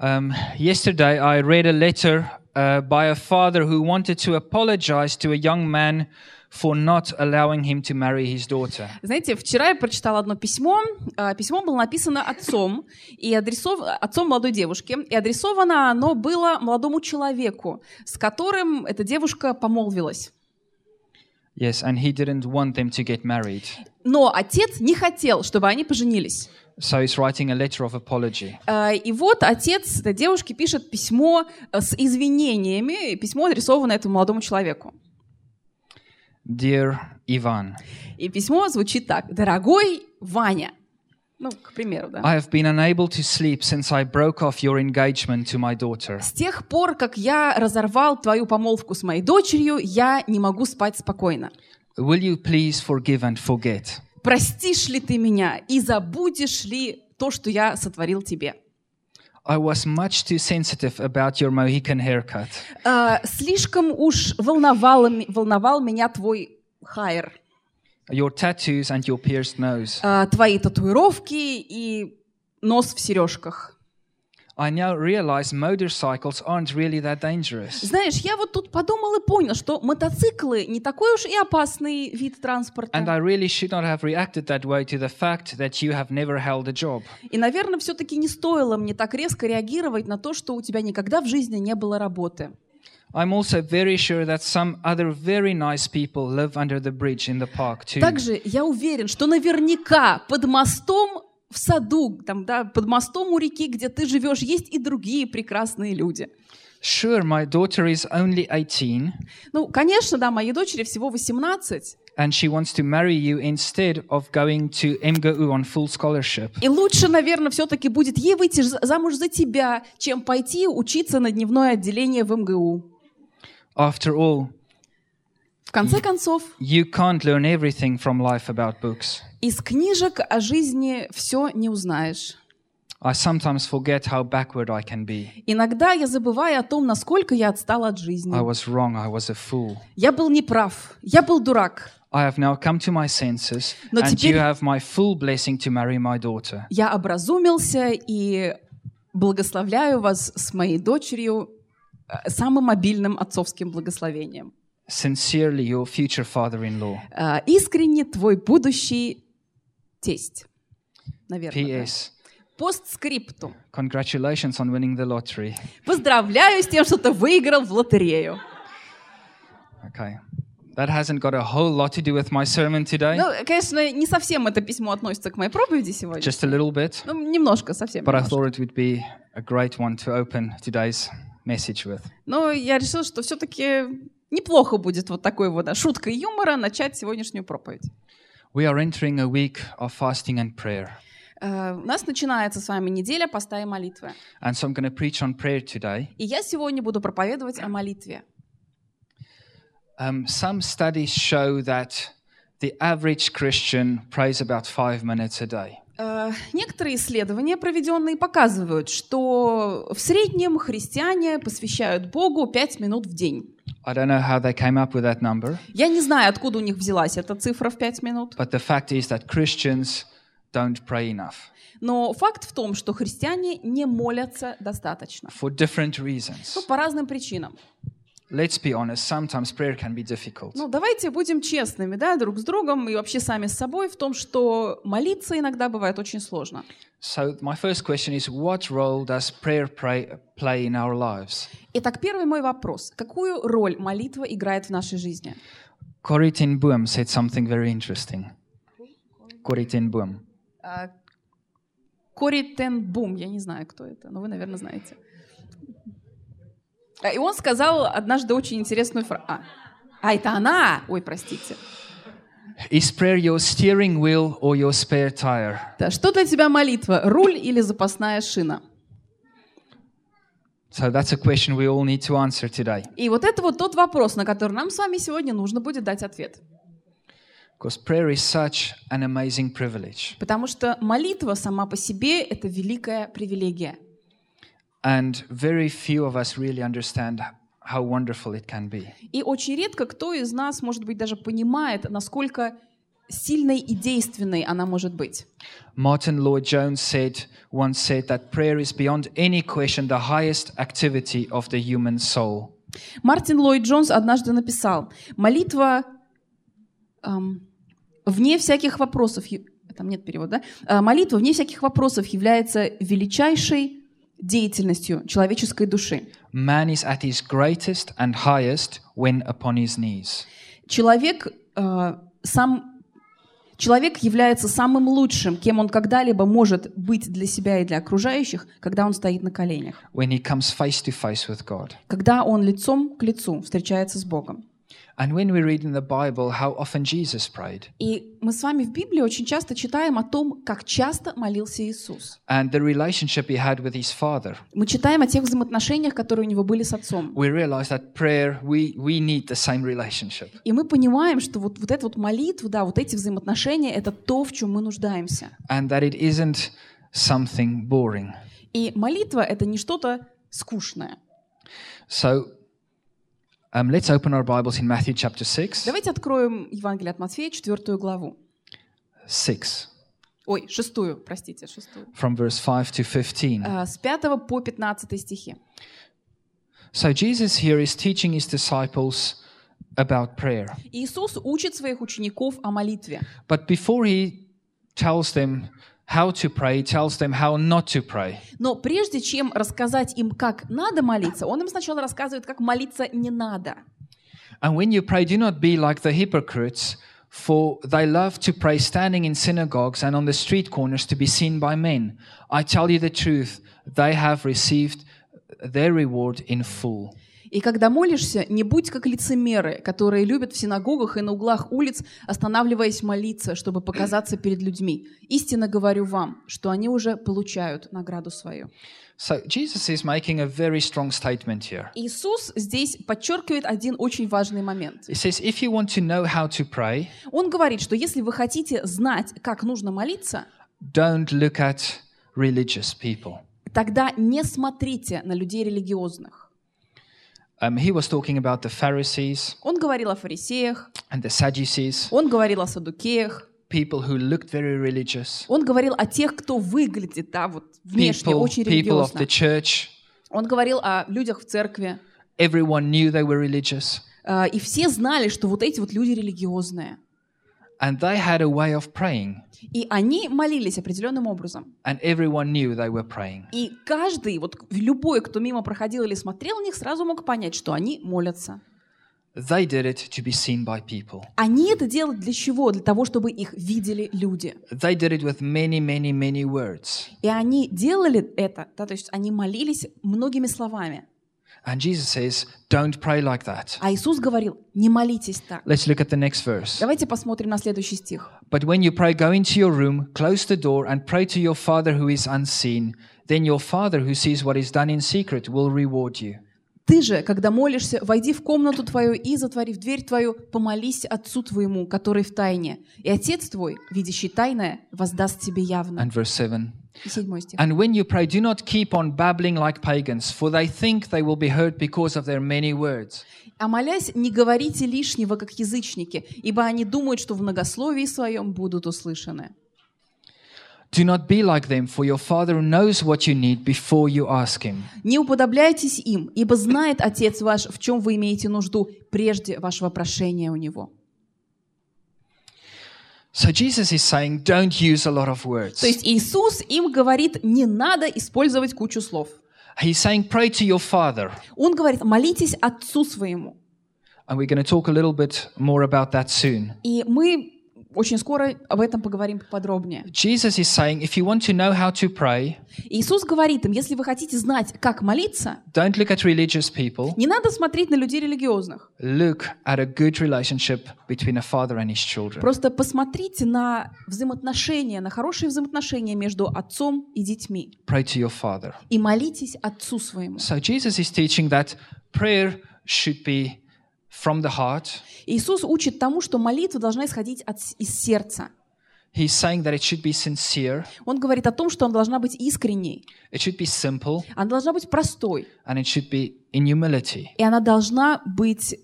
Um, yesterday, I read a letter uh, by a father who wanted to apologize to a young man for not allowing him to marry his daughter. Знаете, вчера я прочитала одно письмо. А, Письмо было написано отцом, и адресов... отцом молодой девушки, и адресовано оно было молодому человеку, с которым эта девушка помолвилась. Yes, and he didn't want them to get married. Но отец не хотел, чтобы они поженились. So he's writing a letter of apology. А, И вот отец этой девушки пишет письмо э, с извинениями, письмо адресовано этому молодому человеку. Dear Ivan, И письмо звучит так. «Дорогой Ваня». Ну, к примеру, да. I have been unable to sleep since I broke off your engagement to my daughter. С тех пор, как я разорвал твою помолвку с моей дочерью, я не могу спать спокойно. Will you please forgive and forget? Простишь ли ты меня и забудешь ли то, что я сотворил тебе? I was much too sensitive about your Mohican haircut. А, слишком уж волновало, ми- волновал меня твой хайр, Your tattoos and your pierced nose. а, твои татуировки и нос в сережках. I now realize motorcycles aren't really that dangerous. Знаешь, я вот тут подумал и понял, что мотоциклы не такой уж и опасный вид транспорта. And I really should not have reacted that way to the fact that you have never held a job. И, наверное, все-таки не стоило мне так резко реагировать на то, что у тебя никогда в жизни не было работы. I'm also very sure that some other very nice people live under the bridge in the park too. Также я уверен, что наверняка под мостом в саду, там, да, под мостом у реки, где ты живешь, есть и другие прекрасные люди. Sure, my daughter is only 18 Ну, конечно, да, моей дочери всего 18, and she wants to marry you instead of going to MGU on full scholarship. и лучше, наверное, все-таки будет ей выйти за- замуж за тебя, чем пойти учиться на дневное отделение в МГУ. After all, конце концов, you can't learn everything from life about books. из книжек о жизни все не узнаешь. I sometimes forget how backward I can be. Иногда я забываю о том, насколько я отстала от жизни. I was wrong, I was a fool. Я был неправ, я был дурак. I have now come to my senses, Но and you have my full blessing to marry my daughter. Я образумился и благословляю вас с моей дочерью э, самым обильным отцовским благословением. Sincerely, your future father in law. Э, Искренне твой будущий тесть. Наверное. да. P.S. Постскриптум. Congratulations on winning the lottery. Поздравляю с тем, что ты выиграл в лотерею. Okay. That hasn't got a whole lot to do with my sermon today, Ну, конечно, не совсем это письмо относится к моей проповеди сегодня. just a little bit. Ну, немножко, совсем. But I немножко. thought it would be a great one to open today's message with. Но я решила, что все-таки неплохо будет вот такой вот да, шуткой юмора начать сегодняшнюю проповедь. We are entering a week of fasting and prayer. Э, У нас начинается с вами неделя поста и молитвы. And so I'm preach on prayer today. И я сегодня буду проповедовать о молитве. Um, some studies show that the average Christian prays about five minutes a day. Э, Некоторые исследования, проведенные, показывают, что в среднем христиане посвящают Богу 5 минут в день. I don't know how they came up with that number, Я не знаю, откуда у них взялась эта цифра в 5 минут, but the fact is that Christians don't pray enough но факт в том, что христиане не молятся достаточно. for different Ну, reasons. по разным причинам. Let's be honest, sometimes prayer can be difficult. Ну, давайте будем честными, да, друг с другом и вообще сами с собой в том, что молиться иногда бывает очень сложно. So, my first question is what role does prayer pray, play in our lives? Итак, первый мой вопрос. Какую роль молитва играет в нашей жизни? Corrie ten Boom said something very interesting. Corrie ten Boom. Кори Тен Бум, я не знаю, кто это, но вы, наверное, знаете. А, И он сказал однажды очень интересную фразу. А, а, это она! Ой, простите. Is prayer your steering wheel or your spare tire? Да, что для тебя молитва? Руль или запасная шина? So that's a question we all need to answer today. И вот это вот тот вопрос, на который нам с вами сегодня нужно будет дать ответ. Because prayer is such an amazing privilege. Потому что молитва сама по себе — это великая привилегия. And very few of us really understand how wonderful it can be. И очень редко кто из нас, может быть, даже понимает, насколько сильной и действенной она может быть. Martin Lloyd Jones said once said that prayer is beyond any question the highest activity of the human soul. Мартин Ллойд Джонс однажды написал, молитва эм, вне всяких вопросов, там нет перевода, да? Э, молитва вне всяких вопросов является величайшей деятельностью человеческой души. Man is at his greatest and highest when upon his knees. Человек э, сам Человек является самым лучшим, кем он когда-либо может быть для себя и для окружающих, когда он стоит на коленях, when he comes face to face with God. когда он лицом к лицу встречается с Богом. And when we read in the Bible how often Jesus prayed, И мы с вами в Библии очень часто читаем о том, как часто молился Иисус. and the relationship he had with his Father, Мы читаем о тех взаимоотношениях, которые у него были с Отцом. we realize that prayer, we, we need the same relationship. И мы понимаем, что вот, вот эта вот молитва, да, вот эти взаимоотношения — это то, в чем мы нуждаемся. And that it isn't something boring. И молитва — это не что-то скучное. So um, let's open our Bibles in Matthew chapter 6. Давайте откроем Евангелие от Матфея, четвертую главу. 6, Ой, шестую, простите, шестую. from verse 5 to 15. Э, С 5 по 15 стихи. So Jesus here is teaching his disciples about prayer. Иисус учит своих учеников о молитве. But before he tells them how to pray, he tells them how not to pray. Но прежде чем рассказать им, как надо молиться, он им сначала рассказывает, как молиться не надо. And when you pray, do not be like the hypocrites, for they love to pray standing in synagogues and on the street corners to be seen by men. I tell you the truth, they have received their reward in full. И когда молишься, не будь как лицемеры, которые любят в синагогах и на углах улиц, останавливаясь молиться, чтобы показаться перед людьми. Истинно говорю вам, что они уже получают награду свою. So Jesus is making a very strong statement here. Иисус здесь подчеркивает один очень важный момент. He says, if you want to know how to pray, Он говорит, что если вы хотите знать, как нужно молиться, don't look at religious people. тогда не смотрите на людей религиозных. Um, he was talking about the Pharisees Он говорил о фарисеях, and the Sadducees, он говорил о садукеях, people who looked very religious, он говорил о тех, кто выглядит, да, вот внешне people, очень people of религиозно. the church. Он говорил о людях в церкви, Everyone knew they were religious, э, и все знали, что вот эти вот люди религиозные. And they had a way of praying, И они молились определенным образом. and everyone knew they were praying. И каждый, вот любой, кто мимо проходил или смотрел на них, сразу мог понять, что они молятся. They did it to be seen by people. Они это делают для чего? Для того, чтобы их видели люди. They did it with many, many, many words. И они делали это, да, то есть они молились многими словами. And Jesus says, don't pray like that. А Иисус говорил, не молитесь так. Let's look at the next verse. Давайте посмотрим на следующий стих. But when you pray, go into your room, close the door, and pray to your Father who is unseen. Then your Father who sees what is done in secret will reward you. Ты же, когда молишься, войди в комнату твою и, затворив дверь твою, помолись Отцу твоему, который в тайне. И Отец твой, видящий тайное, воздаст тебе явно. And verse 7. Седьмой стих. And when you pray, do not keep on babbling like pagans, for they think they will be heard because of their many words. А молясь, не говорите лишнего, как язычники, ибо они думают, что в многословии своем будут услышаны. Do not be like them, for your Father knows what you need before you ask Him. Не уподобляйтесь им, ибо знает Отец ваш, в чем вы имеете нужду, прежде вашего прошения у Него. So Jesus is saying, don't use a lot of words. То есть Иисус им говорит, не надо использовать кучу слов. He's saying, pray to your Father. Он говорит, молитесь Отцу своему. And we're going to talk a little bit more about that soon. И мы очень скоро об этом поговорим подробнее. Jesus is saying, if you want to know how to pray, Иисус говорит им, если вы хотите знать, как молиться, don't look at religious people. не надо смотреть на людей религиозных. Look at a good relationship between a father and his children. Просто посмотрите на взаимоотношения, на хорошие взаимоотношения между отцом и детьми. Pray to your father. И молитесь отцу своему. So Jesus is teaching that prayer should be from the heart. Иисус учит тому, что молитва должна исходить от, из сердца. He's saying that it should be sincere, Он говорит о том, что она должна быть искренней, it should be simple, она должна быть простой, and it should be in humility. и она должна быть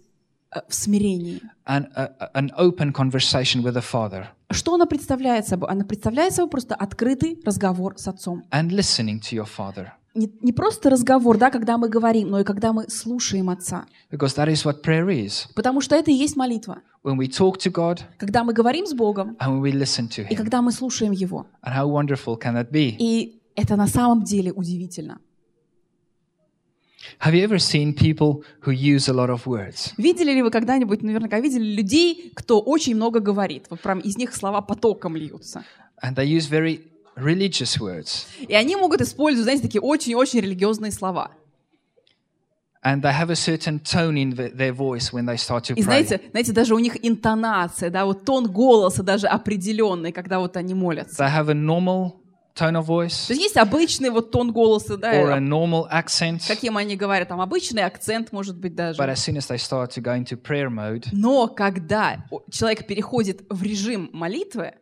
э, в смирении. and a, a- an open conversation with the Father Что она представляет собой? Она представляет собой просто открытый разговор с отцом. and listening to your Father. Не, не просто разговор, да, когда мы говорим, но и когда мы слушаем отца. Because that is what prayer is. Потому что это и есть молитва. When we talk to God Когда мы говорим с Богом and when we listen to и Him. когда мы слушаем Его. And how wonderful can that be? И это на самом деле удивительно. Have you ever seen people who use a lot of words? Видели ли вы когда-нибудь, наверняка видели людей, кто очень много говорит? Вот прям из них слова потоком льются. And they use very religious words. И они могут использовать, знаете, такие очень-очень религиозные слова. And they have a certain tone in the, their voice when they start to И pray. знаете, знаете, даже у них интонация, да, вот тон голоса даже определенный, когда вот они молятся. They have a normal tone of voice То есть есть обычный вот тон голоса, да, or a э, normal accent. каким они говорят, там обычный акцент может быть даже. But as soon as they start to go into prayer mode, Но когда человек переходит в режим молитвы,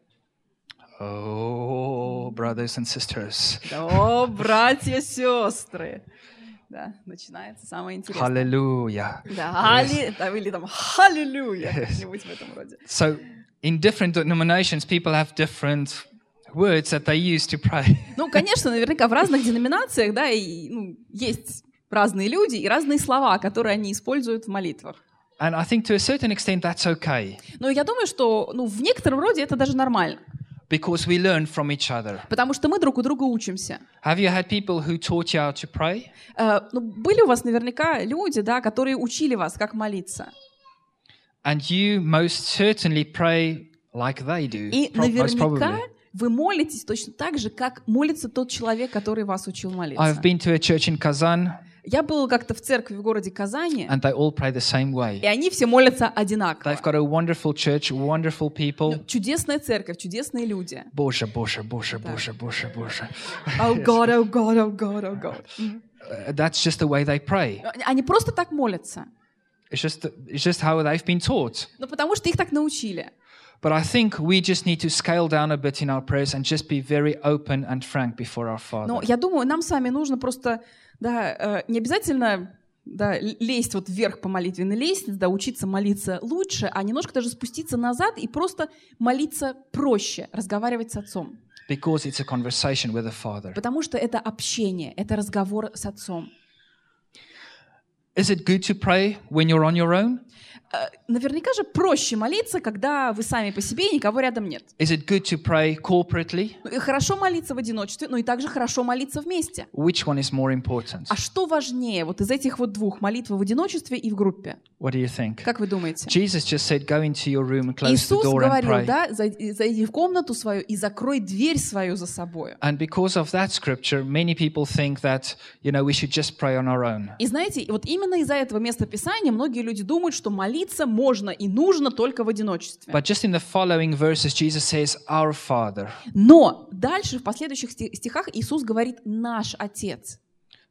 oh, brothers and sisters, о, братья, сестры, да, начинается самое интересное. hallelujah. Да, там, или там халилюя, как-нибудь в этом роде. So, in different denominations, people have different words that they use to pray. Ну, конечно, наверняка в разных деноминациях, да, и, ну, есть разные люди и разные слова, которые они используют в молитвах. And I think to a certain extent that's okay Но я думаю, что ну, в некотором роде это даже нормально, because we learn from each other. потому что мы друг у друга учимся. Have you had people who taught you how to pray? Э, ну, были у вас наверняка люди, да, которые учили вас, как молиться. And you most certainly pray like they do. И наверняка probably. Вы молитесь точно так же, как молится тот человек, который вас учил молиться. I've been to a church in Kazan Я был как-то в церкви в городе Казани, and they all pray the same и way. они все молятся одинаково. They've got a wonderful church, wonderful people. Чудесная церковь, чудесные люди. Боже, Боже, Боже, Боже, Боже, Боже. Oh God, oh God, oh God, oh God. Uh, That's just the way they pray. Они просто так молятся. It's just, it's just how they've been taught. Ну, потому что их так научили. But I think we just need to scale down a bit in our prayers and just be very open and frank before our Father. Но я думаю, нам с вами нужно просто, да, э, не обязательно да, лезть вот вверх по молитвенной лестнице, да, учиться молиться лучше, а немножко даже спуститься назад и просто молиться проще, разговаривать с отцом. Because it's a conversation with the Father. Потому что это общение, это разговор с отцом. Is it good to pray when you're on your own? Э, Наверняка же проще молиться, когда вы сами по себе и никого рядом нет. Is it good to pray corporately? Ну, Хорошо молиться в одиночестве, но и также хорошо молиться вместе. Which one is more important? А что важнее вот из этих вот двух, молитвы в одиночестве и в группе? What do you think? Как вы думаете? Jesus just said, Go into your room and close the Иисус door and говорил, pray. да, зайди, в комнату свою и закрой дверь свою за собой. And because of that scripture, many people think that, you know, we should just pray on our own. И знаете, вот именно из-за этого места Писания многие люди думают, что молиться можно и нужно только в одиночестве. But just in the following verses, Jesus says, Our Father. Но дальше в последующих сти- стихах Иисус говорит «наш Отец».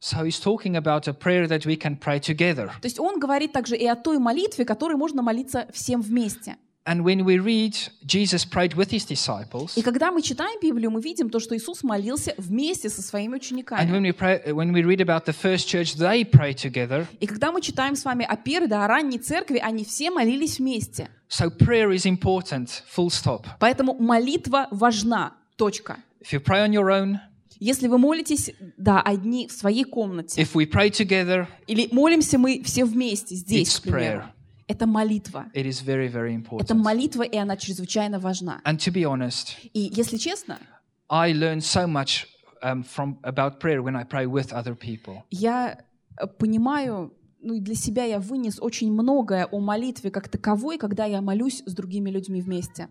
So he's talking about a prayer that we can pray together. То есть он говорит также и о той молитве, которой можно молиться всем вместе. And when we read, Jesus prayed with his disciples. И когда мы читаем Библию, мы видим то, что Иисус молился вместе со своими And учениками. when we, pray, when we read about the first church, they prayed together. И когда мы читаем с вами о первой, да, о ранней церкви, они все молились вместе. So prayer is important, full stop. Поэтому молитва важна. Точка. If you pray on your own, Если вы молитесь, да, одни в своей комнате, if we pray together, или молимся мы все вместе здесь, It's к примеру, prayer. Это молитва. it is very, very Это important. молитва, и она чрезвычайно важна. And to be honest, И если честно, I learn so much um, from about prayer when I pray with other people. я э, понимаю, ну и для себя я вынес очень многое о молитве как таковой, когда я молюсь с другими людьми вместе.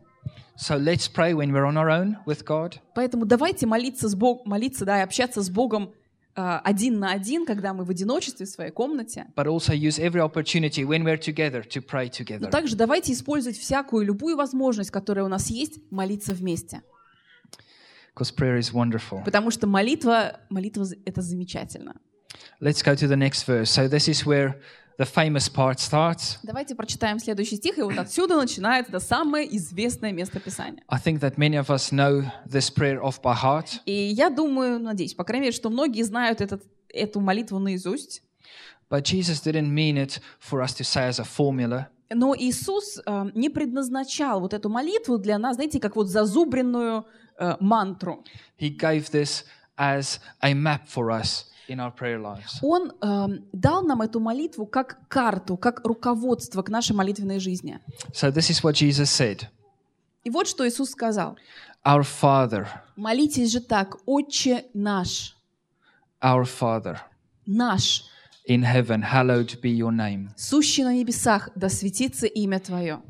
So let's pray when we're on our own with God. Поэтому давайте молиться с Бог, молиться, да, и общаться с Богом один на один, когда мы в одиночестве в своей комнате. but also use every opportunity when we're together to pray Но также давайте использовать всякую, любую возможность, которая у нас есть, молиться вместе. Because prayer is wonderful. Потому что молитва, молитва — это замечательно. Let's go to the next verse. So this is where the famous part starts. Давайте прочитаем следующий стих, и вот отсюда начинается самое известное место Писания. I think that many of us know this prayer off by heart. И я думаю, надеюсь, по крайней мере, что многие знают этот, эту молитву наизусть. But Jesus didn't mean it for us to say as a formula. Но Иисус э, не предназначал вот эту молитву для нас, знаете, как вот зазубренную э, мантру. He gave this as a map for us in our prayer lives. Он эм, дал нам эту молитву как карту, как руководство к нашей молитвенной жизни. So this is what Jesus said И вот что Иисус сказал. Our Father, Молитесь же так, Отче наш, our Father наш, in heaven, hallowed be your name. сущий на небесах, да светится имя Твое.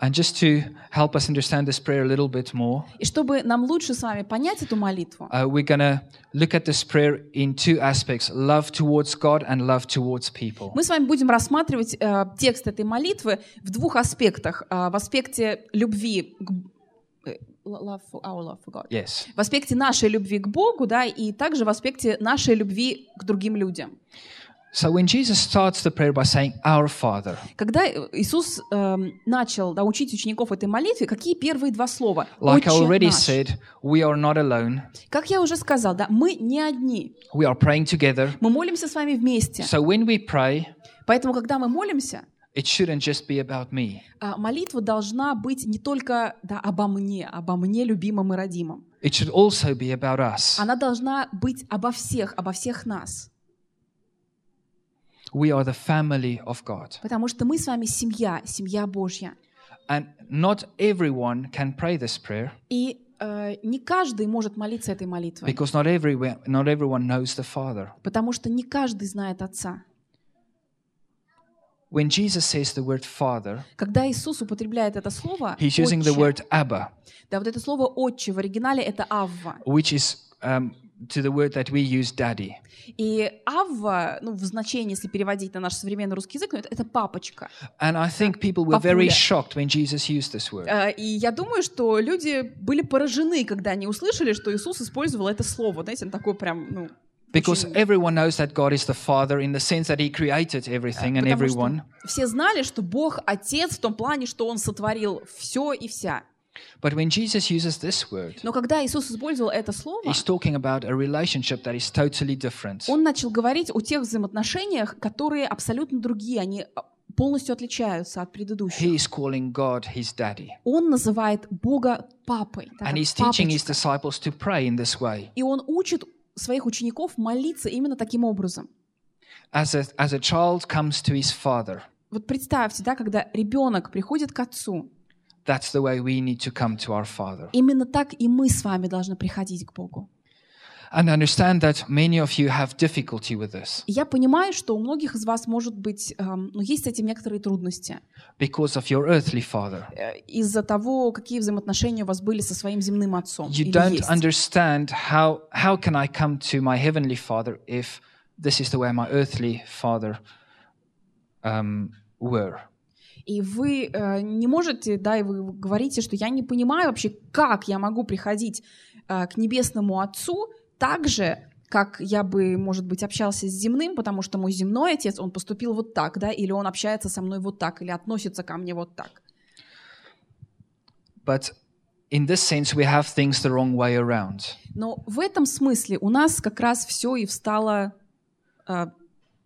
And just to help us understand this prayer a little bit more, И чтобы нам лучше с вами понять эту молитву, uh, we're going to look at this prayer in two aspects love towards God and love towards people. мы с вами будем рассматривать э, текст этой молитвы в двух аспектах. Э, в аспекте любви к э, love for, our love for God. Yes. В аспекте нашей любви к Богу, да, и также в аспекте нашей любви к другим людям. So when Jesus starts the prayer by saying, Our Father, Когда Иисус эм, начал да, учить учеников этой молитве, какие первые два слова? like I «Отче already наш». said, we are not alone. Как я уже сказал, да, мы не одни. We are praying together. Мы молимся с вами вместе. So when we pray, Поэтому, когда мы молимся, it shouldn't just be about me. а, молитва должна быть не только да, обо мне, обо мне, любимом и родимом. It should also be about us. Она должна быть обо всех, обо всех нас. We are the family of God. Потому что мы с вами семья, семья Божья. And not everyone can pray this prayer И э, не каждый может молиться этой молитвой, because not, everywhere, not everyone knows the Father. потому что не каждый знает Отца. When Jesus says the word Father, Когда Иисус употребляет это слово, he's using the word Abba, да, вот это слово «отче» в оригинале это «авва». which is um, to the word that we use daddy. И «авва», ну, в значении, если переводить на наш современный русский язык, ну, это, это «папочка». And I think people were very shocked when Jesus used this word. Э, И я думаю, что люди были поражены, когда они услышали, что Иисус использовал это слово. Знаете, он такой прям, ну, Because everyone knows that God is the Father in the sense that He created everything and everyone. все знали, что Бог Отец в том плане, что Он сотворил все и вся. But when Jesus uses this word, Но когда Иисус использовал это слово, He's talking about a relationship that is totally different. Он начал говорить о тех взаимоотношениях, которые абсолютно другие, они а, полностью отличаются от предыдущих. He is calling God His daddy. Он называет Бога папой. And He's teaching His disciples to pray in this way. И он учит своих учеников молиться именно таким образом. As a, as a child comes to his father, Вот представьте, да, когда ребенок приходит к отцу, that's the way we need to come to our Father. именно так и мы с вами должны приходить к Богу. And understand that many of you have difficulty with this я понимаю, что у многих из вас, может быть, эм, ну, есть с этим некоторые трудности because of your earthly father. э, из-за того, какие взаимоотношения у вас были со своим земным отцом. You don't есть. understand how, how can I come to my heavenly father if this is the way my earthly father um, were. И вы э, не можете, да, и вы говорите, что я не понимаю вообще, как я могу приходить э, к небесному Отцу так же, как я бы, может быть, общался с земным, потому что мой земной отец, он поступил вот так, да, или он общается со мной вот так, или относится ко мне вот так. But in this sense, we have things the wrong way around. Но в этом смысле у нас как раз все и встало э,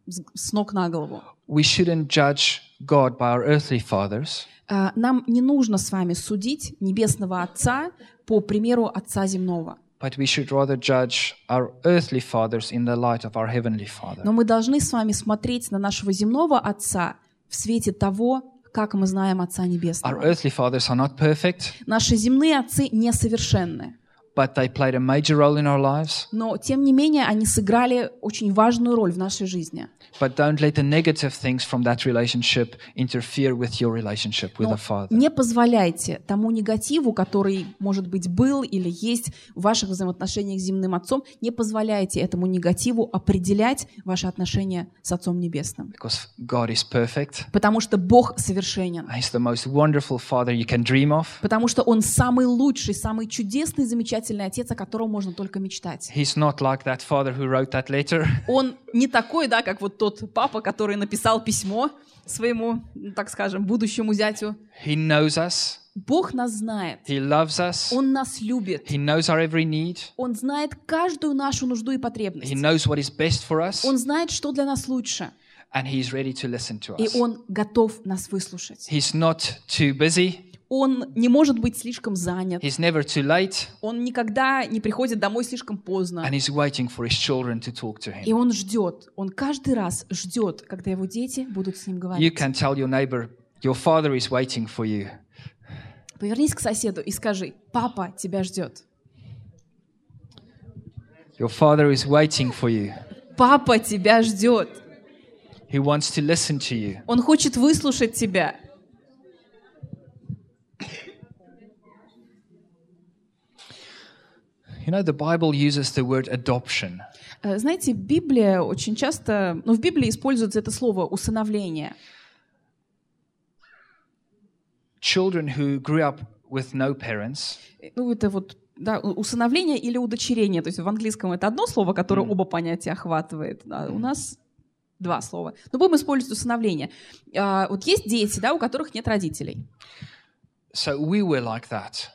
с с ног на голову. We shouldn't judge God by our earthly fathers, Э, Нам не нужно с вами судить небесного Отца по примеру Отца земного. but we should rather judge our earthly fathers in the light of our heavenly Father. Но мы должны с вами смотреть на нашего земного Отца в свете того, как мы знаем Отца Our Небесного. earthly fathers are not perfect, Наши земные отцы несовершенны, but they played a major role in our lives. но тем не менее они сыграли очень важную роль в нашей жизни. But don't let the negative things from that relationship interfere with your relationship with the Father. не позволяйте тому негативу, который, может быть, был или есть в ваших взаимоотношениях с земным Отцом, не позволяйте этому негативу определять ваши отношения с Отцом Небесным. Because God is perfect. Потому что Бог совершенен. He's the most wonderful Father you can dream of. Потому что Он самый лучший, самый чудесный, замечательный Отец, о котором можно только мечтать. He's not like that father who wrote that letter. Он не такой, да, как вот тот папа, который написал письмо своему, так скажем, будущему зятю. He knows us. Бог нас знает. He loves us. Он нас любит. He knows our every need. Он знает каждую нашу нужду и потребность. He knows what is best for us. Он знает, что для нас лучше. and He's ready to listen to и us. Он готов нас выслушать. He's not too busy, Он не может быть слишком занят. He's never too late, Он никогда не приходит домой слишком поздно. and He's waiting for His children to talk to И Him. он ждет, он каждый раз ждет, когда его дети будут с ним You говорить. can tell your neighbor, Your Father is waiting for you. Повернись к соседу и скажи, папа тебя ждет. Your Father is waiting for you. Папа тебя ждет. He wants to listen to you. Он хочет выслушать тебя. You know, the Bible uses the word adoption. Э, Знаете, Библия очень часто, ну, в Библии используется это слово усыновление. Children who grew up with no parents Э, Ну, это вот да, усыновление или удочерение. То есть в английском это одно слово, которое оба понятия охватывает. А у нас два слова. Но будем использовать усыновление. А, вот есть дети, да, у которых нет родителей. So we were like that.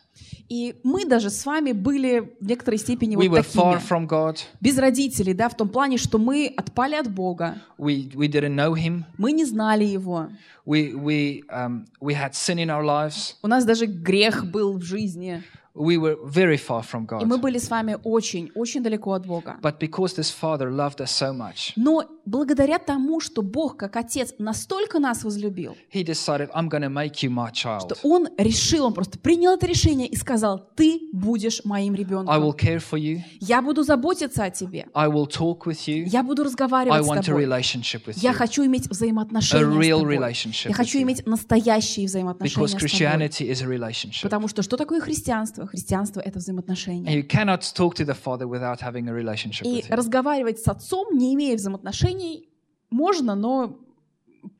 И мы даже с вами были в некоторой степени We вот far такими. from God. Без родителей, да, в том плане, что мы отпали от Бога. We, we didn't know Him. Мы не знали Его. We, we, um, we had sin in our lives. У нас даже грех был в жизни. We were very far from И мы God. были с вами очень, очень далеко от Бога. But because this Father loved us so much, Но благодаря тому, что Бог, как Отец, настолько нас возлюбил, He decided, I'm to make you my что child. Он решил, Он просто принял это решение и сказал, ты будешь моим I will ребенком. care for you. Я буду заботиться о тебе. I will talk with you. Я буду I разговаривать want с a тобой. relationship with Я you. хочу иметь A взаимоотношения с real тобой. relationship Я хочу иметь настоящие взаимоотношения Because. Christianity is a relationship. Потому что что такое христианство? Христианство — это And взаимоотношения. you cannot talk to the Father without having a relationship И with Him. разговаривать с отцом, не имея взаимоотношений, можно, но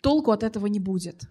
толку от этого не будет.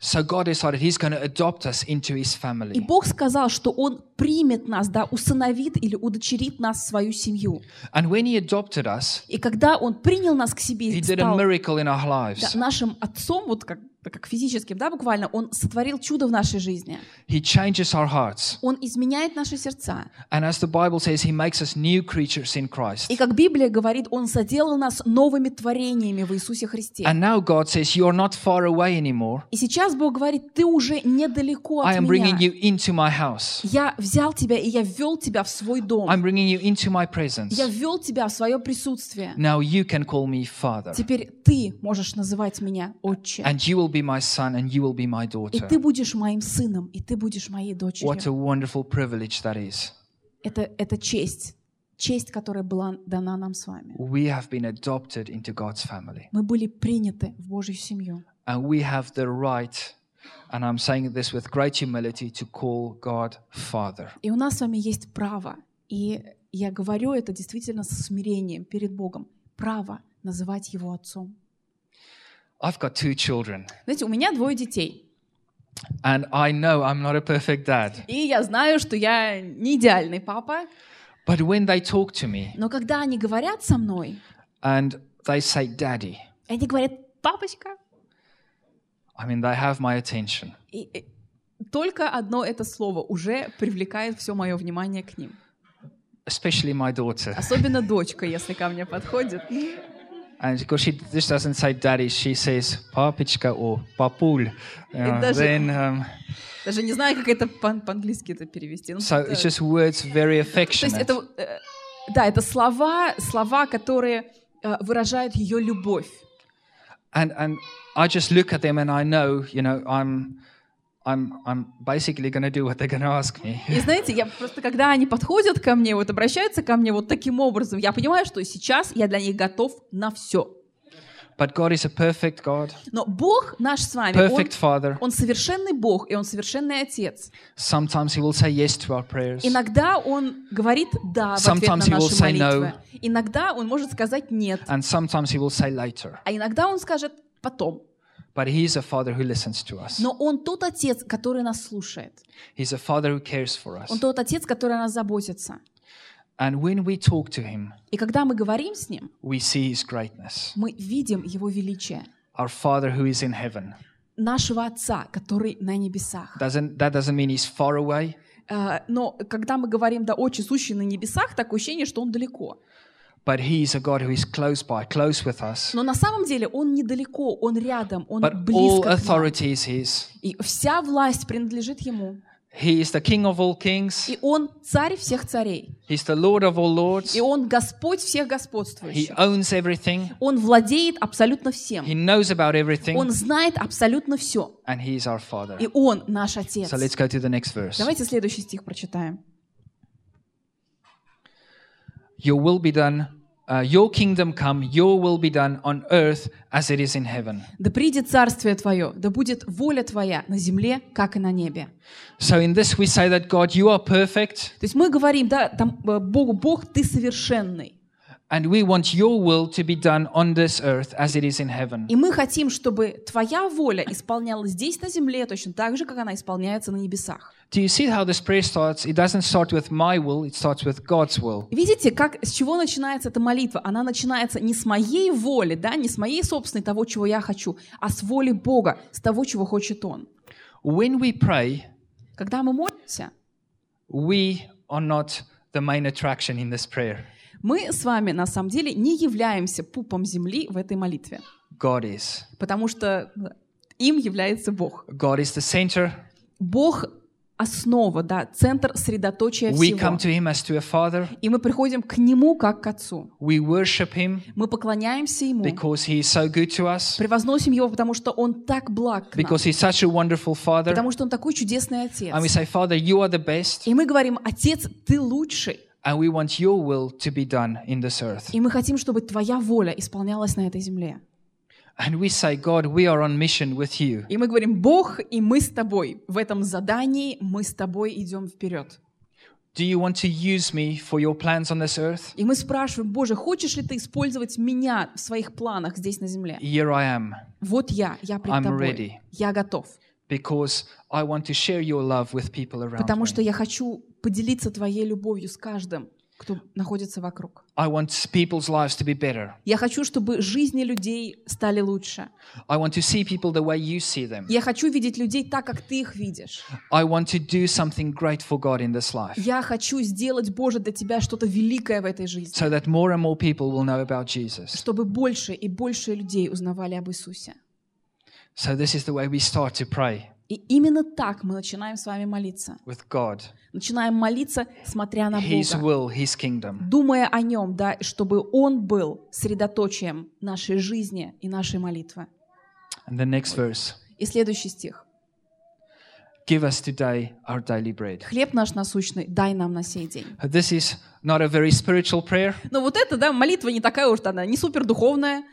So God decided He's going to adopt us into His И family. Бог сказал, что Он примет нас, да, усыновит или удочерит нас в свою семью. And when He adopted us, И когда Он принял нас к себе He и did a miracle in our да, lives. нашим отцом, вот как, как физическим, да, буквально, Он сотворил чудо в нашей жизни. He changes our hearts. Он изменяет наши сердца. And as the Bible says, He makes us new creatures in Christ. И как Библия говорит, Он соделал нас новыми творениями в Иисусе Христе. And now God says, You're not far away anymore. И сейчас Бог говорит, ты уже недалеко I от am bringing you into my house. Я взял тебя, и я ввел тебя в свой дом. I'm bringing you into my presence. Я ввел тебя в свое присутствие. Now you can call me Father. Теперь ты можешь называть меня отче. And you will be my son and you will be my И daughter. ты будешь моим сыном, и ты будешь моей What a дочерью. wonderful privilege that is. Это, это честь. Честь, которая была дана нам с вами. We have been adopted into God's family. Мы были приняты в Божью семью. And we have the right, and I'm saying this with great humility, to call God Father. И у нас с вами есть право. И я говорю это действительно со смирением перед Богом. Право называть Его отцом. I've got two children, Знаете, у меня двое детей. and I know I'm not a perfect dad. И я знаю, что я не идеальный папа. But when they talk to me Но когда они говорят со мной, and they say, Daddy, они говорят, папочка, I mean, they have my attention. И, и только одно это слово уже привлекает все мое внимание к ним. Especially my daughter. Особенно дочка, если ко мне подходит. And because she just doesn't say daddy, she says papichka or papul. Uh, даже- then, um, Даже не знаю, как это по- по-английски это перевести. Ну, so да. it's just words very То есть affectionate. это, вот, э, да, это слова, слова, которые э, выражают ее любовь. And and I just look at them and I know, you know, I'm I'm I'm basically to do what they're to ask me. И знаете, я просто, когда они подходят ко мне, вот обращаются ко мне вот таким образом, я понимаю, что сейчас я для них готов на все. But God is a perfect God, Но Бог наш с вами, он, perfect Father. он совершенный Бог, и Он совершенный Отец. Sometimes He will say yes to our prayers. Иногда Он говорит «да» в ответ на he will наши say молитвы. no. Иногда Он может сказать «нет», And sometimes He will say later. а иногда Он скажет «потом». But He is a Father who listens to us. Но Он тот Отец, который нас слушает. He's a Father who cares for us. Он тот Отец, который о нас заботится. And when we talk to Him, И когда мы говорим с Ним, we see His greatness. мы видим Его величие. Our Father who is in heaven. Нашего Отца, который на небесах. Doesn't that doesn't mean He's far away, А, Но когда мы говорим «да, Отче, сущий на небесах», такое ощущение, что Он далеко. But He is a God who is close by, close with us. Но на самом деле Он недалеко, Он рядом, Он But all близко к нам. authority is His. И вся власть принадлежит Ему. He is the King of all kings. И Он царь всех царей. He's the Lord of all lords. И Он Господь всех He господствующих. owns everything. Он владеет абсолютно He всем. knows about everything. Он знает абсолютно все. And He is our Father. И Он наш Отец. So let's go to the next verse. Давайте следующий стих прочитаем. Your will be done, uh, your kingdom come, your will be done on earth as it is in heaven. «Да придет царствие Твое, да будет воля Твоя на земле, как и на небе». So in this we say that God, you are perfect, То есть мы говорим, да, там, э, Богу, Бог, Ты совершенный. And we want your will to be done on this earth as it is in heaven. И мы хотим, чтобы Твоя воля исполнялась здесь, на земле, точно так же, как она исполняется на небесах. Do you see how this prayer starts? It doesn't start with my will, it starts with God's will. Видите, как, с чего начинается эта молитва? Она начинается не с моей воли, да, не с моей собственной того, чего я хочу, а с воли Бога, с того, чего хочет Он. When we pray, Когда мы молимся, we are not the main attraction in this prayer. Мы с вами на самом деле не являемся пупом земли в этой молитве, God is. потому что им является Бог. God is the center. Бог основа, да, центр средоточия We всего. come to Him as to a Father. И мы приходим к Нему как к Отцу. We worship Him Мы поклоняемся Ему, because He is so good to us, превозносим Его, потому что Он так благ к нам, because He's such a wonderful Father. потому что Он такой чудесный Отец. And we say, Father, you are the best, И мы говорим, Отец, Ты лучший. And we want your will to be done in this earth. И мы хотим, чтобы Твоя воля исполнялась на этой земле. And we say, God, we are on mission with you. И мы говорим, Бог, и мы с Тобой. В этом задании мы с Тобой идем вперед. Do you want to use me for your plans on this earth? И мы спрашиваем, Боже, хочешь ли Ты использовать меня в своих планах здесь на земле? Here I am, Вот я, я пред I'm Тобой. ready. Я готов. because I want to share your love with people around Потому что я хочу поделиться Твоей любовью с каждым, кто находится вокруг. I want people's lives to be better. Я хочу, чтобы жизни людей стали лучше. I want to see people the way you see them. Я хочу видеть людей так, как Ты их видишь. I want to do something great for God in this life Я хочу сделать, Боже, для Тебя что-то великое в этой жизни. so that more and more people will know about Jesus. Чтобы больше и больше людей узнавали об Иисусе. So, this is the way we start to pray И именно так мы начинаем с вами молиться. with God, Начинаем молиться, смотря на His Бога. will, His kingdom. Думая о Нем, да, чтобы Он был средоточием нашей жизни и нашей молитвы. And the next verse И следующий стих. Give us today our daily bread. «Хлеб наш насущный дай нам на сей день». This is not a very spiritual prayer. Но вот это, да, молитва не такая уж она, не супер духовная.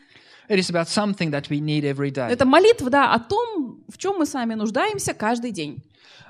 It is about something that we need every day. Это молитва, да, о том, в чем мы сами нуждаемся каждый день.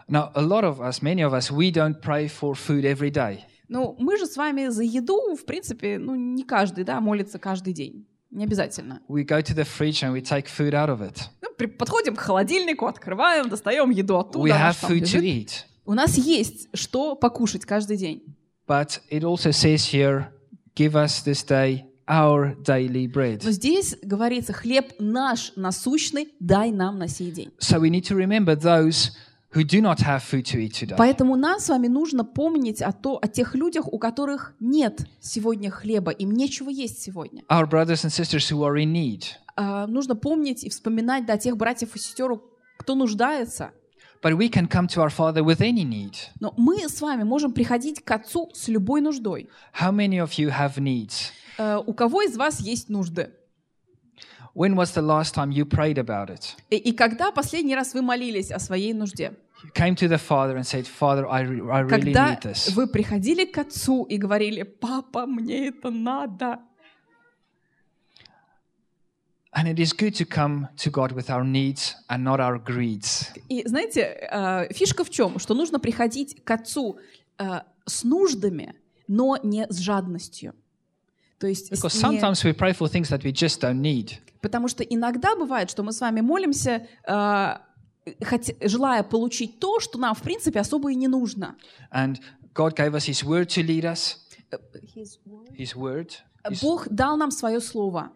Now, a lot of us, many of us, we don't pray for food every day. Ну, мы же с вами за еду, в принципе, ну, не каждый, да, молится каждый день. Не обязательно. We go to the fridge and we take food out of it. Ну, подходим к холодильнику, открываем, достаем еду оттуда. We have food to eat. У нас есть что покушать каждый день. But it also says here, give us this day our daily bread. Но здесь говорится, хлеб наш насущный дай нам на сей день. So we need to remember those who do not have food to eat today. Поэтому нам с вами нужно помнить о, то, о тех людях, у которых нет сегодня хлеба, им нечего есть сегодня. Our brothers and sisters who are in need. А, нужно помнить и вспоминать да, тех братьев и сестер, кто нуждается. But we can come to our Father with any need. Но мы с вами можем приходить к Отцу с любой нуждой. How many of you have needs? Э, у кого из вас есть нужды? When was the last time you prayed about it? И, когда последний раз вы молились о своей нужде? You came to the Father and said, Father, I, re- I really Когда need this. вы приходили к Отцу и говорили, папа, мне это надо. And it is good to come to God with our needs and not our greeds. И знаете, э, фишка в чем? Что нужно приходить к Отцу э, с нуждами, но не с жадностью. То есть, Because не- sometimes we pray for things that we just don't need. потому что иногда бывает, что мы с вами молимся, э, хот- желая получить то, что нам, в принципе, особо и не нужно. And God gave us His word to lead us. His word. His- Бог дал нам свое слово.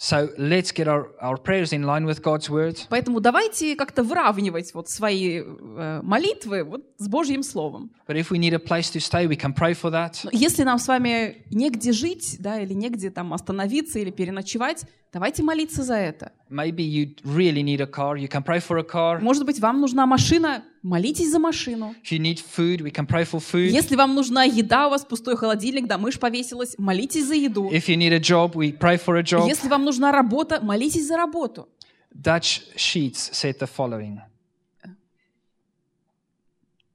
So let's get our, our prayers in line with God's word. Поэтому давайте как-то выравнивать вот свои э, молитвы вот с Божьим Словом. But if we need a place to stay, we can pray for that. Но Если нам с вами негде жить, да, или негде там остановиться или переночевать, давайте молиться за это. Maybe you really need a car, you can pray for a car. Может быть, вам нужна машина, молитесь за машину. If you need food, we can pray for food. Если вам нужна еда, у вас пустой холодильник, да, мышь повесилась, молитесь за еду. If you need a job, we pray for a job. Если вам нужна работа, молитесь за работу. Dutch Sheets said the following.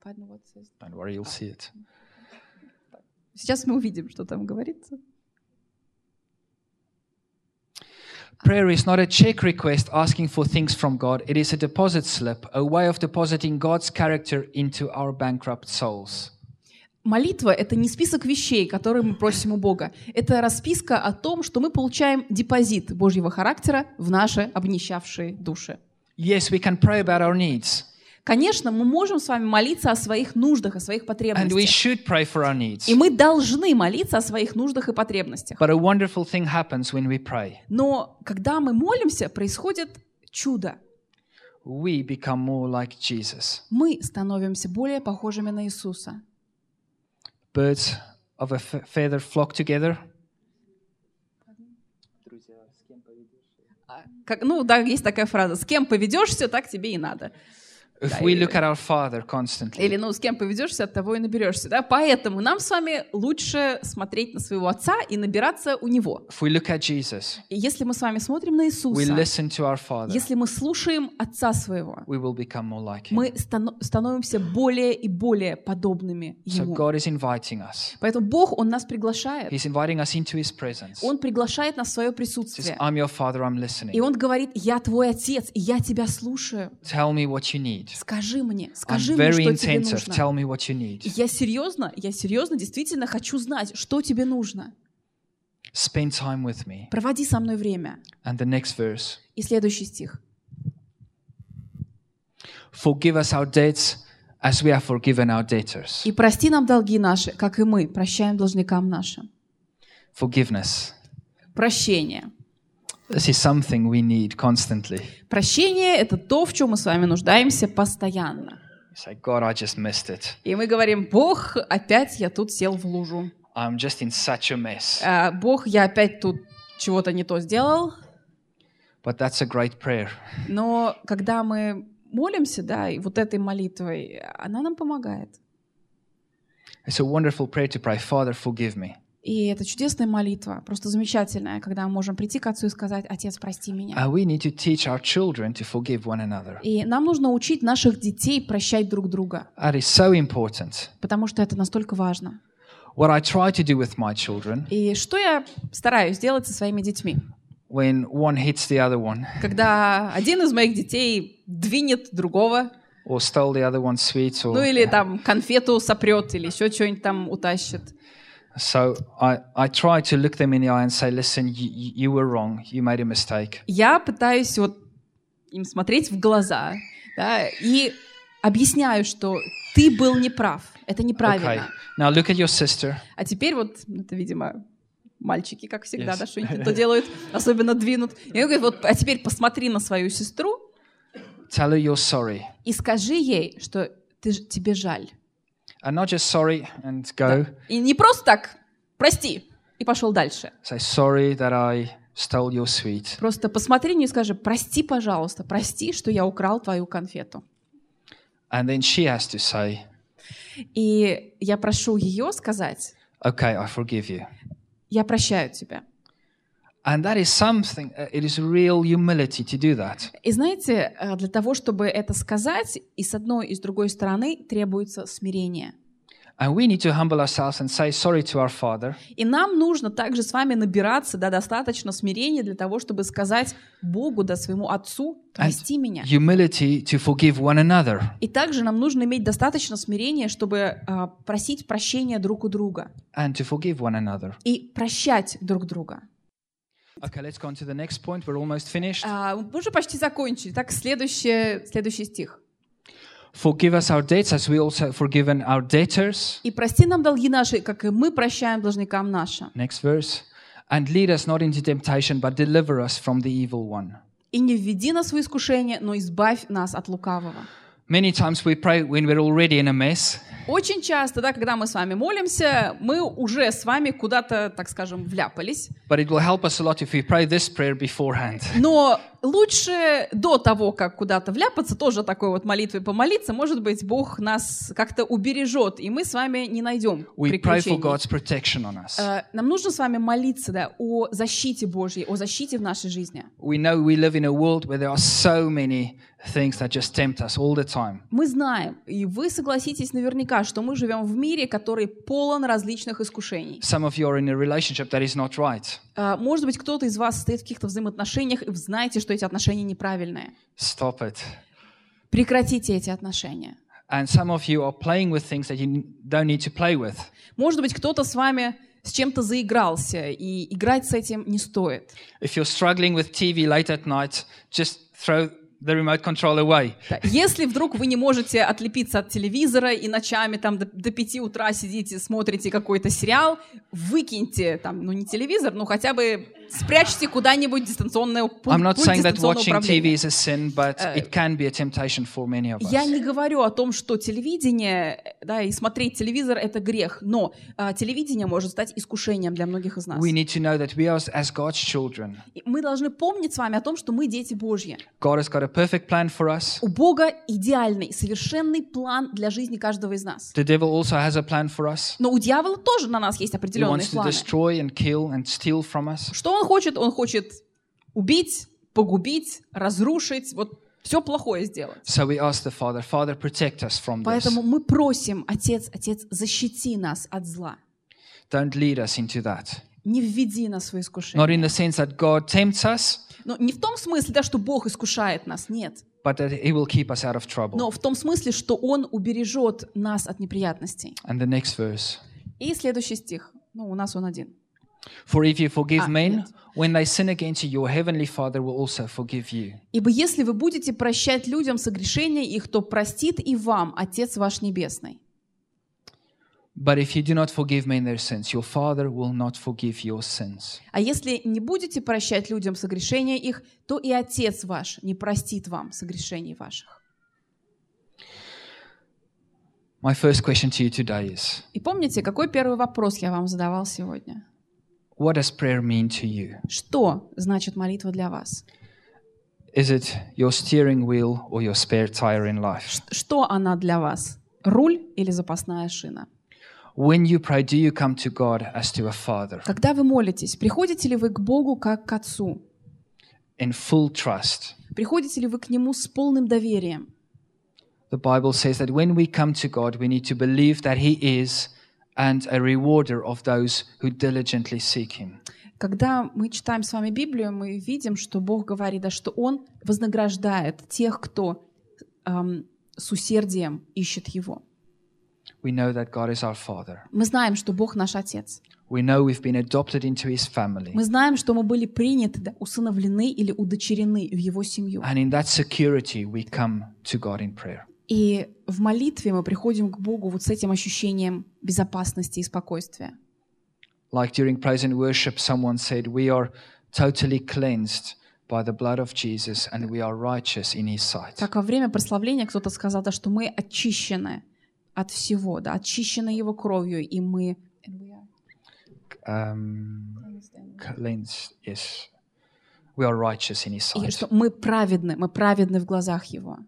Don't worry, you'll see it. Сейчас мы увидим, что там говорится. Prayer is not a check request asking for things from God. It is a deposit slip, a way of depositing God's character into our bankrupt souls. Молитва — это не список вещей, которые мы просим у Бога. Это расписка о том, что мы получаем депозит Божьего характера в наши обнищавшие души. Yes, we can pray about our needs, Конечно, мы можем с вами молиться о своих нуждах, о своих and we потребностях. should pray for our needs. И мы должны молиться о своих нуждах и потребностях. But a wonderful thing happens when we pray. Но когда мы молимся, происходит чудо. We become more like Jesus. Мы становимся более похожими на Иисуса. Birds of a feather flock together. Как, ну, да, есть такая фраза. С кем поведешься, так тебе и надо. If we look at our Father constantly, Или, ну, с кем поведешься, от того и наберешься. Да? Поэтому нам с вами лучше смотреть на своего Отца и набираться у Него. if we look at Jesus, И если мы с вами смотрим на we Иисуса, listen to our Father, если мы слушаем Отца Своего, we will become more like Him. мы стано- становимся более и более подобными So Ему. God is inviting us. Поэтому Бог, Он нас приглашает. He's inviting us into His presence. Он приглашает нас в свое Says, присутствие. I'm your Father, I'm И listening. Он говорит, я твой Отец, и я тебя слушаю. Tell me what you need. Скажи мне, I'm скажи мне, что тебе нужно. Tell me what you need. Я серьезно, я серьезно действительно хочу знать, что тебе нужно. Spend time with me. Проводи со мной время. And the next verse И следующий стих. Forgive us our debts as we have forgiven our debtors. И прости нам долги наши, как и мы прощаем должникам нашим. Forgiveness. Прощение. This is something we need constantly. Прощение — это то, в чем мы с вами нуждаемся постоянно. Say, God, I just missed it. И мы говорим, Бог, опять я тут сел в лужу. I'm just in such a mess. А, Бог, я опять тут чего-то не то сделал. But that's a great prayer. Но когда мы молимся, да, и вот этой молитвой, она нам помогает. It's a wonderful prayer to pray, Father, forgive me. И это чудесная молитва, просто замечательная, когда мы можем прийти к Отцу и сказать, Отец, прости меня. And we need to teach our children to forgive one another. И нам нужно учить наших детей прощать друг друга, That is so important. потому что это настолько важно. What I try to do with my children, И что я стараюсь делать со своими детьми? when one hits the other one, Когда один из моих детей двинет другого, or stole the other one's sweets, ну or или там конфету сопрет, или еще что-нибудь там утащит. Я пытаюсь вот им смотреть в глаза, да, и объясняю, что ты был неправ, это Okay. неправильно. Now look at your sister. А теперь вот, это, видимо, мальчики, как всегда, Yes. да, что-нибудь то делают, особенно двинут. И он говорит, вот, а теперь посмотри на свою сестру Tell her you're sorry. и скажи ей, что ты, тебе жаль. And not just sorry and go. И не просто так, прости, и пошел дальше. Say, sorry that I stole your sweet. Просто посмотри и скажи, прости, пожалуйста, прости, что я украл твою конфету. And then she has to say, И я прошу ее сказать, okay, I forgive you. я прощаю тебя. And that is something, uh, it is real humility to do that. И знаете, э, для того, чтобы это сказать, и с одной, и с другой стороны требуется смирение. And we need to humble ourselves and say sorry to our Father. И нам нужно также с вами набираться да, достаточно смирения для того, чтобы сказать Богу, да, своему Отцу, прости меня. Humility to forgive one another. И также нам нужно иметь достаточно смирения, чтобы а, просить прощения друг у друга And to forgive one another. и прощать друг друга. Okay, let's go on to the next point. We're almost finished. А, мы уже почти закончили. Так, следующий, следующий стих. Forgive us our debts as we also forgiven our debtors. «И прости нам долги наши, как и мы прощаем должникам нашим». Next verse. And lead us not into temptation, but deliver us from the evil one. И не введи нас в искушение, но избавь нас от лукавого. Many times we pray when we're already in a mess, Очень часто, да, когда мы с вами молимся, мы уже с вами куда-то, так скажем, вляпались. but it will help us a lot if we pray this prayer beforehand. Но лучше до того, как куда-то вляпаться, тоже такой вот молитвой помолиться, может быть, Бог нас как-то убережет, и мы с вами не найдем We pray for приключений. God's protection on us. Э, Нам нужно с вами молиться да, о защите Божьей, о защите в нашей жизни. We know we live in a world where there are so many things that just tempt us all the time. Мы знаем, и вы согласитесь наверняка, что мы живем в мире, который полон различных искушений. Some of you are in a relationship that is not right. Э, Может быть, кто-то из вас стоит в каких-то взаимоотношениях, и вы знаете, что эти отношения неправильные. Stop it. Прекратите эти отношения. And some of you are playing with things that you don't need to play with. Может быть, кто-то с вами с чем-то заигрался, и играть с этим не стоит. If you're struggling with TV late at night, just throw the remote control away. Если вдруг вы не можете отлепиться от телевизора и ночами там до, до 5 утра сидите, смотрите какой-то сериал, выкиньте там, ну не телевизор, но хотя бы спрячьте куда-нибудь дистанционное пульт, I'm not пульт saying that watching TV is a sin, but it can be a temptation for many of Я us. не говорю о том, что телевидение, да, и смотреть телевизор это грех, но а, телевидение может стать искушением для многих из нас. We need to know that we are, as God's children, И мы должны помнить с вами о том, что мы дети Божьи. God has got a perfect plan for us. У Бога идеальный, совершенный план для жизни каждого из нас. The devil also has a plan for us. Но у дьявола тоже на нас есть He определенные wants to планы. destroy and kill and steal from us. Что он хочет? Он хочет убить, погубить, разрушить, вот все плохое сделать. So we ask the Father, Father, protect us from this. Поэтому мы просим, Отец, Отец, защити нас от зла. Don't lead us into that. Не введи нас в Not искушение. in the sense that God tempts us, Но не в том смысле, да, что Бог искушает нас, нет. but that He will keep us out of trouble. Но в том смысле, что Он убережет нас от неприятностей. And the next verse. И следующий стих. Ну, у нас он один. For if you forgive Ah, men, when they sin against you, your heavenly Father will also forgive you. Ибо если вы будете прощать людям согрешения их, то простит и вам Отец ваш Небесный. But if you do not forgive men their sins, your Father will not forgive your sins. А если не будете прощать людям согрешения их, то и Отец ваш не простит вам согрешений ваших. My first question to you today is И помните, какой первый вопрос я вам задавал сегодня? What does prayer mean to you? Что значит молитва для вас? Is it your steering wheel or your spare tire in life? Ш- Что она для вас? Руль или запасная шина? When you pray, do you come to God as to a father Когда вы молитесь, приходите ли вы к Богу как к Отцу? in full trust? Приходите ли вы к Нему с полным доверием? The Bible says that when we come to God, we need to believe that He is and a rewarder of those who diligently seek Him. Когда мы читаем с вами Библию, мы видим, что Бог говорит, да, что Он вознаграждает тех, кто ам, с усердием ищет Его. We know that God is our Father. Мы знаем, что Бог наш Отец. We know we've been adopted into His family. Мы знаем, что мы были приняты, да, усыновлены или удочерены в Его семью. And in that security, we come to God in prayer. И в молитве мы приходим к Богу вот с этим ощущением безопасности и спокойствия. Like during praise and worship, someone said, We are totally cleansed by the blood of Jesus and we are righteous in His sight. Как во время прославления кто-то сказал, да, что мы очищены от всего, да, очищены Его кровью, и мы... Um, cleansed, yes. We are righteous in His И sight. что мы праведны, мы праведны в глазах Его.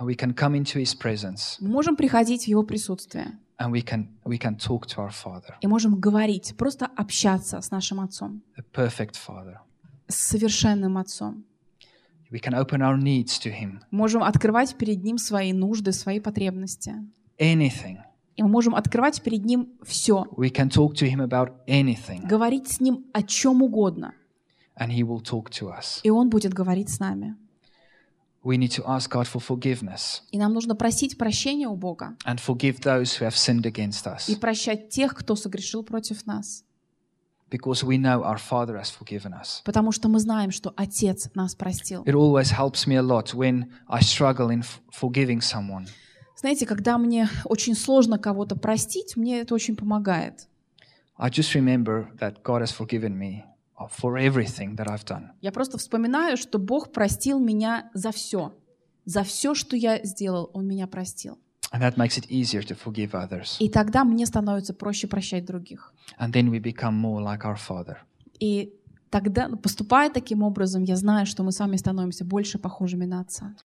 We can come into His presence Мы можем приходить в Его присутствие and we can, we can talk to our Father, и можем говорить, просто общаться с нашим Отцом, the perfect Father. с совершенным Отцом. We can open our needs to Him. Можем открывать перед Ним свои нужды, свои потребности. Anything. И мы можем открывать перед Ним все, We can talk to Him about anything говорить с Ним о чем угодно, and He will talk to us. и Он будет говорить с нами. We need to ask God for forgiveness И нам нужно просить прощения у Бога and forgive those who have sinned against и us прощать тех, кто согрешил против нас. because we know our Father has forgiven us. Потому что мы знаем, что Отец нас простил. It always helps me a lot when I struggle in forgiving someone. Знаете, когда мне очень сложно кого-то простить, мне это очень помогает. I just remember that God has forgiven me for everything that I've done. Я просто вспоминаю, что Бог простил меня за все. За все, что я сделал, Он меня простил. And that makes it easier to forgive others. И тогда мне становится проще прощать других. And then we become more like our Father. И тогда, поступая таким образом, я знаю, что мы с вами становимся больше похожими на Отца.